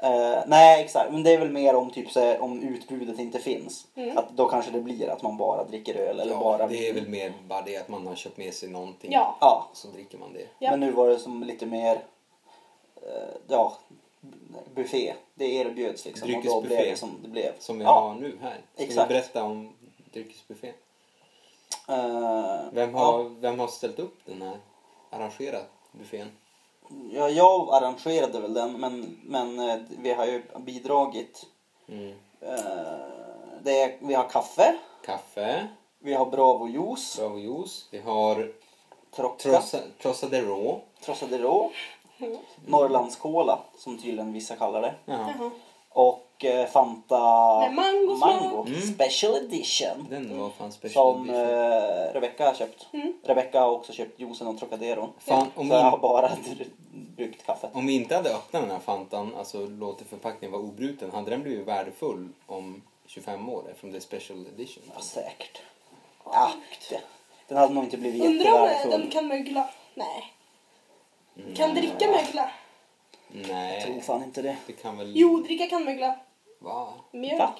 Eh, nej, exakt. Men det är väl mer om, typ, så, om utbudet inte finns. Mm. Att då kanske det blir att man bara dricker öl eller Ja, bara det är väl mer bara det att man har köpt med sig någonting. Ja. Ja, Så dricker man det. Ja. men nu var det som lite mer... eh, ja, buffé. Det erbjöds liksom. Och då blev Dryckesbuffé. det som det blev. Som vi ja. har nu här. Ska Exakt. vi berätta om dryckesbuffé? Eh, Vem ja. har, vem har ställt upp den här? Arrangerat buffén? Ja, jag arrangerade väl den men, men eh, vi har ju bidragit. Mm. Det är, vi har kaffe, Kaffe, vi har Bravo juice, Bravo juice. Vi har trossa, Trossade rå. Trossade rå, Mm. Norrlandscola som tydligen vissa kallar det. Ja. Jaha. Och eh, Fanta Med mangosmak. Mango Mm. Special Edition. Den var fan special Som edition. eh, Rebecca har köpt. Mm. Rebecca har också köpt juicen och Trocaderon. Fan, om, Så jag har bara bryggt kaffet. om vi inte hade öppnat den här Fantan, alltså låtit förpackningen vara obruten, hade den blivit värdefull om 25 år eftersom det är special edition. Ja, säkert. Ja, det, den hade nog inte blivit Undrar om jättevärdefull. den kan mögla? Nej. Mm. Kan dricka mögla? Jag tror Nej, fan inte det. det kan väl... Jo, dricka kan mögla. Va? Mjölk? Va?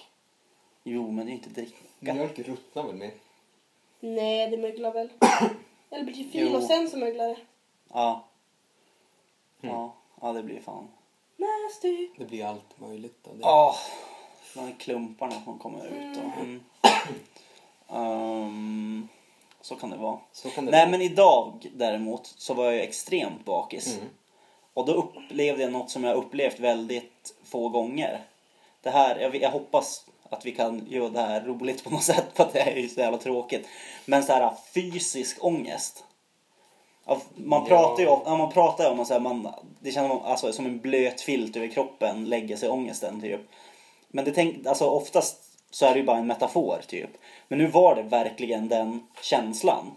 Jo, men det är inte dricka. Mjölk ruttnar väl med? Nej, det möglar väl. Eller blir det fil och sen så möglar det. Ja. Mm. Ja, ja det blir fan. Nasty. Det blir allt möjligt av det. Ja, de här klumparna som kommer ut. Och, mm. Ehm, Så kan det vara. Så kan det Nej vara. men idag däremot så var jag ju extremt bakis. Mm. Och då upplevde jag något som jag upplevt väldigt få gånger. Det här, jag, jag hoppas att vi kan göra det här roligt på något sätt för att det är ju så jävla tråkigt. Men så här fysisk ångest. Man pratar ju om, man pratar om att man, det känns som- alltså, som en blöt filt över kroppen lägger sig ångesten typ. Men det tänk, alltså, oftast så är det ju bara en metafor typ. Men nu var det verkligen den känslan.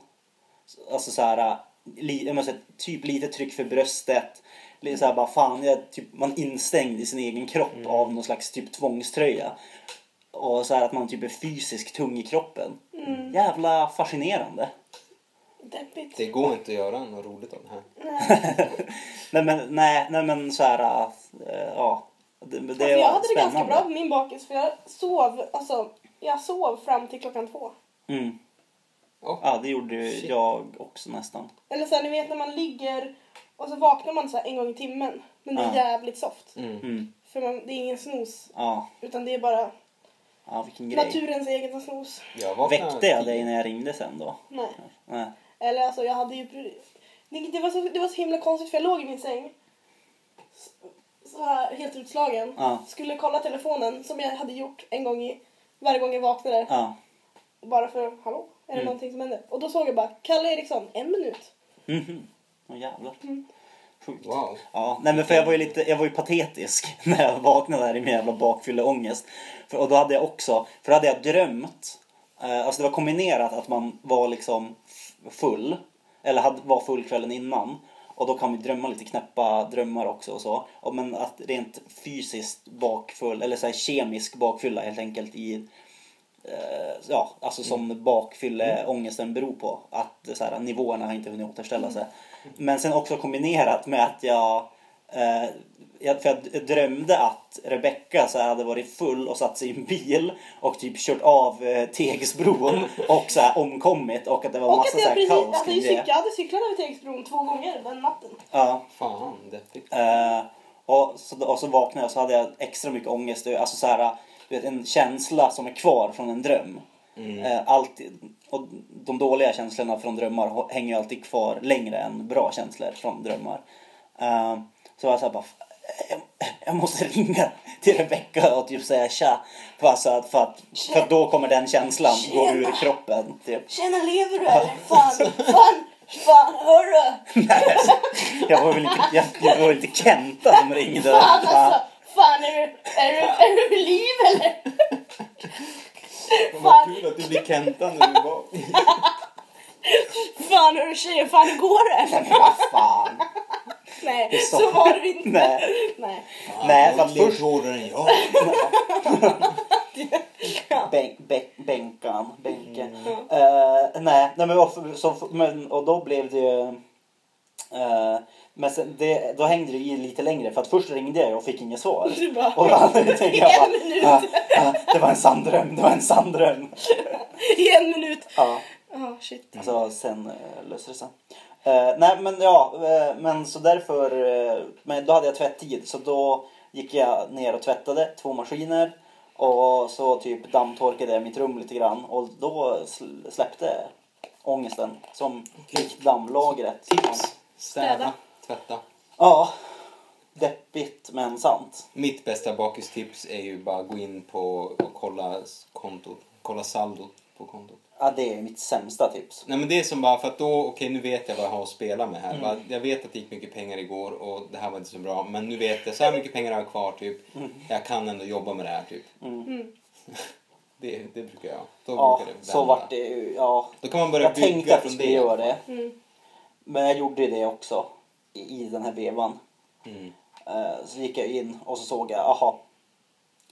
Alltså så här, li, säga, typ lite tryck för bröstet. Lite så här bara fan, jag, typ, man är instängd i sin egen kropp Mm. av någon slags typ tvångströja. Och så här att man typ är fysiskt tung i kroppen. Mm. Jävla fascinerande. Deppigt. Det går inte att göra något roligt av det här. Nej. Nej men, nej, nej, men så här, äh, ja. Det, det Alltså, jag hade det ganska spännande. bra på min bakis för jag sov, alltså, jag sov fram till klockan två. Mm. Ja. Ja, det gjorde ju Shit. jag också nästan. Eller så här, ni vet när man ligger och så vaknar man så här en gång i timmen. Men det är Ja. jävligt soft. Mm. Mm. För man, det är ingen snos. Ja, Utan det är bara ja, vilken grej. naturens egen snos. Jag vaknade Väckte jag dig när jag ringde sen då? Nej. Nej. Eller alltså jag hade ju... Det, det, var så, det var så himla konstigt för jag låg i min säng. s- Så här helt utslagen. Ja. Skulle kolla telefonen som jag hade gjort en gång i... Varje gång jag vaknade. Ja. Bara för, hallå? Är det Mm. någonting som händer? Och då såg jag bara, Kalle Eriksson, en minut. Mhm. Åh jävlar. Mm. Sjukt. Wow. Ja, nej men för jag var ju lite, jag var ju patetisk när jag vaknade där i min jävla bakfylleångest. För, och då hade jag också, för då hade jag drömt, eh, alltså det var kombinerat att man var liksom full, eller hade, var full kvällen innan. Och då kan vi drömma lite knäppa drömmar också och så. Och men att rent fysiskt bakfull, eller så här kemisk bakfylla helt enkelt i eh, ja, alltså som bakfylleångesten beror på. Att så här, nivåerna har inte hunnit återställa sig. Men sen också kombinerat med att jag, eh, jag, för jag drömde att Rebecca så hade varit full och satt sig i en bil och typ kört av eh, Tegsbron och så här, omkommit och att det var Och massa att så jag här precis, kaos cyk, det. jag hade cyklat över Tegsbron två gånger den natten. Ja. Fan, deppigt. Eh, och, så, och så vaknade jag och så hade jag extra mycket ångest. Alltså så här, du vet, en känsla som är kvar från en dröm. Mm. Eh, alltid, och de dåliga känslorna från drömmar hänger alltid kvar längre än bra känslor från drömmar. Eh, så jag så här bara, jag, jag måste ringa till Rebecca och typ säga tja. För, alltså, att- för, att, för att då kommer den känslan gå ur Tjena. kroppen. Typ. Tjena, lever du eller? Fan, fan, fan, hörru! Nej, jag var väl inte, jag, jag var väl inte Kenta som ringde. Fan Fan. alltså! Fan, är du, är du, är du vid liv eller? Vad Fan, kul att du blir Kenta när du var... fan hörru tjejer, fan hur går det? Vad fan. Nej, så. så var det inte. Nej. Nej. Nej, för att Lever först- hårdare än jag. Bänk, bänk, bänkan, bänken. Eh, nej, nej men, varför- så, men och då blev det ju... eh, men sen, det, då hängde det i lite längre för att först ringde jag och fick inget svar. Du bara, Och då tänkte jag bara, ah, ah, det var en sann dröm, det var en sann dröm. I en minut. Ja, Ja, shit. så sen uh, löste det sig. Eh, nej men ja, eh, men så därför, eh, men då hade jag tvätttid så då gick jag ner och tvättade två maskiner och så typ dammtorkade jag mitt rum lite grann och då sl- släppte ångesten som gick dammlagret. Tips. Städa. Tvätta. Ja, deppigt men sant. Mitt bästa bakistips är ju bara gå in på och kolla kontot. Kolla saldot på kontot. Ja, det är mitt sämsta tips. Nej men det är som bara för att då, okej nu vet jag vad jag har att spela med här. Mm. Jag vet att det gick mycket pengar igår och det här var inte så bra. Men nu vet jag, så här mycket pengar har jag kvar typ. Jag kan ändå jobba med det här typ. Mm. Det, det brukar jag. Då Ja, brukar det så vart det ju. Ja, Då kan man börja jag bygga tänkte att från jag det. skulle göra det. Mm. Men jag gjorde det också i, den här vevan. Mm. Eh, Så gick jag in och så såg jag, aha,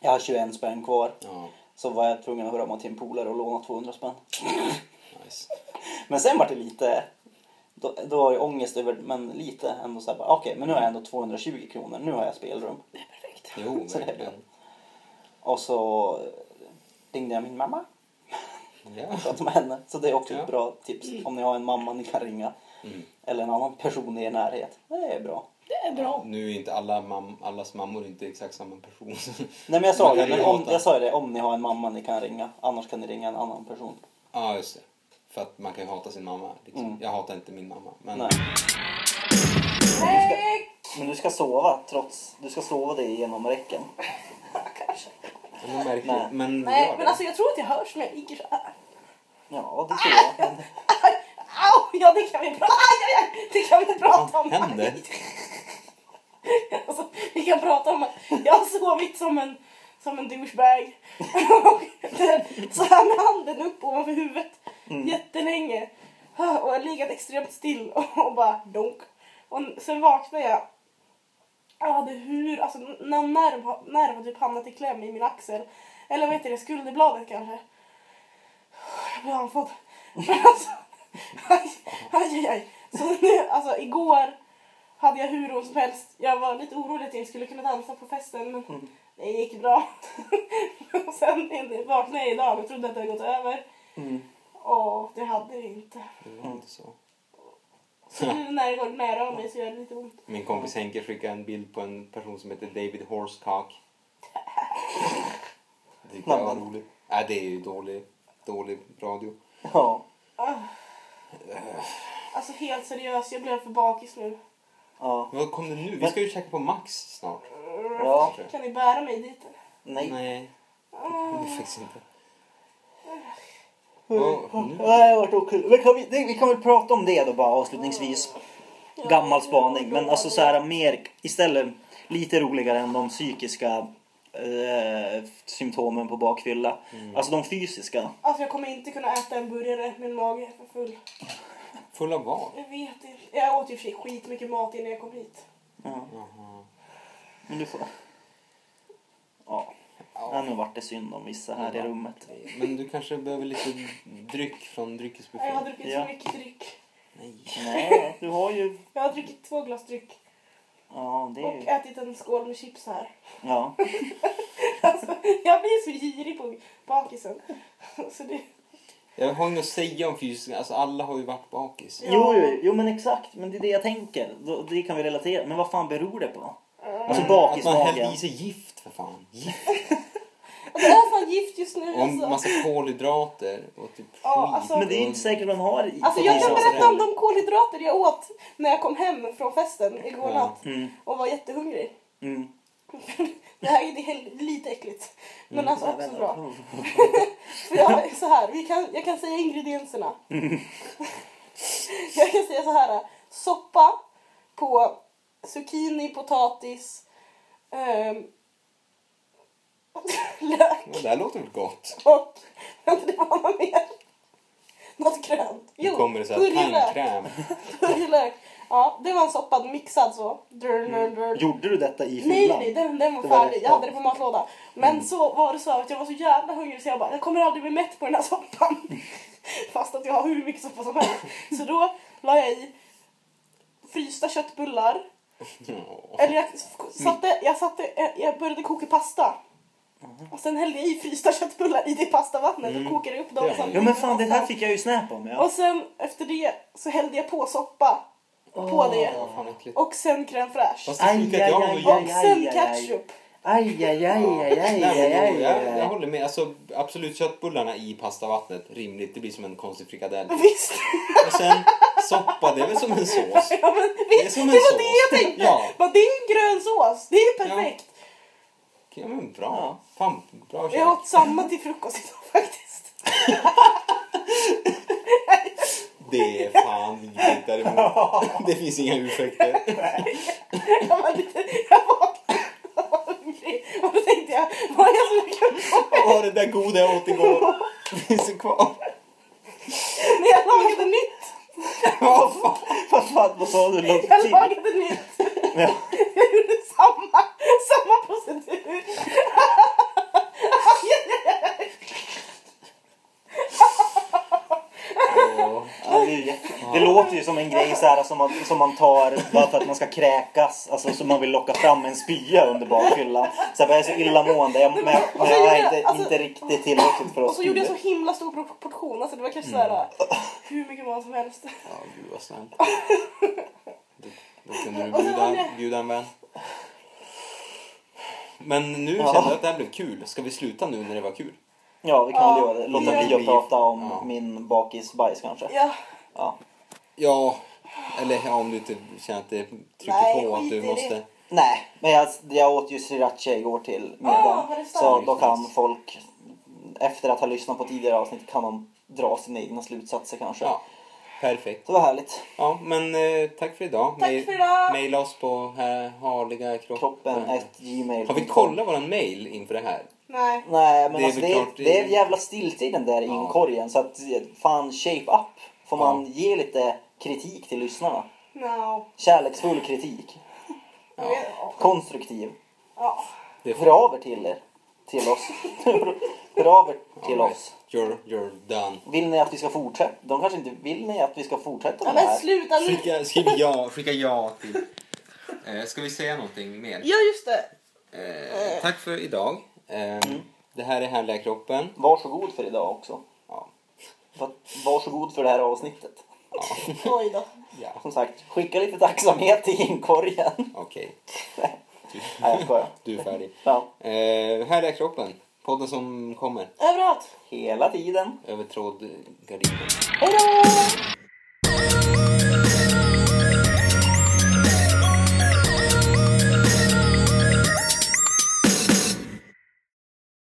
jag har 21 spänn kvar. Ja, Så var jag tvungen att höra mig till en polare och låna 200 spänn. nice. Men sen var det lite, då, då var det ångest över, men lite ändå så här, bara, okej men nu har jag ändå 220 kronor, nu har jag spelrum. Det är perfekt. Jo, Så det är verkligen. Och så ringde jag min mamma Ja. pratade med henne. Så det är också Ja. ett bra tips om ni har en mamma ni kan ringa. Mm. Eller en annan person i er närhet. Det är bra. Det är bra. Nu är inte alla mam allas mammor inte exakt samma person. Nej men jag sa det, men om, jag sa det, om ni har en mamma ni kan ringa. Annars kan ni ringa en annan person. Ja, just det. För att man kan ju hata sin mamma. Liksom. Mm. Jag hatar inte min mamma. Men Nej. Nej, Men du ska sova trots... Du ska sova dig genom räcken. kanske. Men det är märkligt. Nej. Men Nej, men det. alltså jag tror att jag hörs när jag ligger så här. Ja, det tror jag. Men... Au! Ja, det kan vi prata aj, aj, aj, Det kan vi prata om. Vad händer? Alltså, vi kan prata om att jag har sovit som en, som en douchebag. Så här med handen upp ovanför huvudet jättelänge. Och jag har legat extremt still och, och bara donk. Och sen vaknade jag. Jag hade hur, alltså någon nerv, nerv har typ hamnat i kläm i min axel. Eller vad heter det, skulderbladet kanske. Jag blev andfådd. Men alltså, aj, aj, aj. Så nu, alltså igår hade jag hur ont som helst. Jag var lite orolig att jag skulle kunna dansa på festen men det gick bra. och sen vaknade jag idag och trodde att det hade gått över. Mm. Och det hade det inte. Det var inte så. Så nu när det går nära mig så gör det lite ont. Min kompis Henke skickade en bild på en person som heter David Horsecock. Det var roligt. Nej, det är ju dålig, dålig radio. Ja. Alltså helt seriöst, jag blev för bakis nu. Ja. Vad kom det nu? Vi ska ju checka på Max snart. Ja. Kan ni bära mig dit? Nej. Nej, det Ah. kommer vi faktiskt inte. Vad- nu- Nej, det har varit okul. Men kan vi, det, vi kan väl prata om det då bara avslutningsvis. Gammal spaning. Men alltså så här mer istället lite roligare än de psykiska eh, symptomen på bakfylla. Alltså de fysiska. Alltså jag kommer inte kunna äta en burgare, min mage är för full. Full av vad? Jag vet inte. Jag åt ju för sig skitmycket mat innan jag kom hit. Ja. Jaha. Men du får... Ja. Det har nog varit det synd om vissa här i rummet. Men du kanske behöver lite dryck från Jag har dryckesbuffén? druckit Ja. så mycket dryck. Nej. Nej, du har ju... Jag har druckit två glas dryck Ja, det är och ätit en skål med chips här. Ja. Alltså, jag blir så girig på bakisen. Så det, Jag har inget att säga om fysiska, alltså alla har ju varit bakis. Ja. Jo, jo, jo, men exakt. Men det är det jag tänker. Det kan vi relatera. Men vad fan beror det på? Alltså Att man hällde bakismagen. i sig gift för fan. Gift. Det är fan gift just nu. Och Alltså. massa kolhydrater och typ Ja, alltså- Men det är inte säkert man har... i- Alltså jag kan berätta om de kolhydrater jag åt när jag kom hem från festen igår Ja. natt Mm, och var jättehungrig. mm. Det här är det lite äckligt. Men Mm. alltså också bra. För jag, är så här, vi kan, jag kan säga ingredienserna. jag kan säga så här. Soppa på zucchini, potatis, ehm, lök Det där låter väl gott? och... Vänta, det var något mer. Något grönt. Nu kommer det så här purjolök. tandkräm. Purjolök. Ja, det var en soppa mixad så. Drr, drr, drr. Gjorde du detta i Nej, fyllan? nej, den, den var Det var färdig. det. Jag hade det på matlåda. Men så var det så att jag var så jävla hungrig så jag bara, jag kommer aldrig bli mätt på den här soppan. Fast att jag har hur mycket soppa som helst. Så då la jag i frysta köttbullar. Ja. Eller jag satte, jag satte, jag började koka pasta. Och sen hällde jag i frysta köttbullar i det pastavattnet och kokade upp dem Ja. Ja men fan det här fick jag ju snap om ja. Och sen efter det så hällde jag på soppa på det. Och sen crème fraîche. Fast det jag nog Aj, gjort... Och aj, sen aj, aj. ketchup. Aj, aj, aj, aj, aj, aj, aj, jag, jag aj. håller med. Alltså, absolut köttbullarna i pastavattnet, rimligt. Det blir som en konstig frikadell. Visst. Och sen soppa, det är väl som en sås. Ja, men, Det det en var sås. det jag tänkte. Ja. Men det är en grön sås. Det är perfekt. Ja, men bra. Fan, bra käk. Jag åt samma till frukost idag faktiskt. Det är fan vidrigt däremot. Det finns inga ursäkter. Jag var lite... Jag var hungrig. Och då tänkte jag, vad är det som jag glömt? Åh, det där goda jag åt igår. Finns kvar? När jag lagade nytt. Vad fan? Vad fan, vad sa du? Låt Jag till. lagade nytt. Ja. Jag gjorde samma, samma procedur. Ja, det, ju det låter ju som en grej så här, som, man, som man tar bara för att man ska kräkas. Alltså som man vill locka fram en spya under bakfyllan. Så här, jag är så illamående jag, men, jag- men jag är inte, Alltså- inte riktigt tillräckligt för att Och så gjorde jag så himla stor pro- portion. Alltså det var kanske såhär hur mycket mat som helst. Ja, gud vad snällt. Då, då kunde du så bjuda, bjuda en vän. Men nu Ja. kände jag att det här blev kul. Ska vi sluta nu när det var kul? Ja, vi kan Ja. väl göra det. Låta bli att prata om Ja. min bakisbajs kanske. Ja. Ja. Ja, eller ja, om du inte känner att det trycker Nej, på att du i det. måste... Nej, men jag, jag åt ju sriracha igår till middagen. var det så då kan folk, efter att ha lyssnat på tidigare avsnitt, kan de dra sina egna slutsatser kanske. Ja, perfekt. Så det var härligt. Ja, men eh, tack för idag. Tack Mail- för idag. Maila oss på här harliga kroppen. Kroppen, ett gmail. Har vi kollat våran mail inför det här? Nej. Nej, men Det är alltså det, är, det- är jävla stiltje i den där Ja. inkorgen. Så att fan, shape up. Får Ja. man ge lite kritik till lyssnarna. No. Kärleksfull kritik. Ja. Ja. Konstruktiv. ja. Hör av er till er. Till oss. Hör av er till Alright. oss. You're, you're done. Vill ni att vi ska fortsätta? De kanske inte vill ni att vi ska fortsätta med det men här? sluta nu. Skicka, skriv ja, skicka ja till... Eh, ska vi säga någonting mer? Ja, just det. Eh, tack för idag. Eh, Det här är Härliga kroppen. Varsågod för idag också. Ja. Va- Varsågod för det här avsnittet. Oj då. ja. Som sagt, skicka lite tacksamhet till inkorgen. Okej, Nej, jag skojar. du är färdig. Ja, Eh, Härliga kroppen. Podden som kommer Överallt. hela tiden. över trådgardinen. Hej då!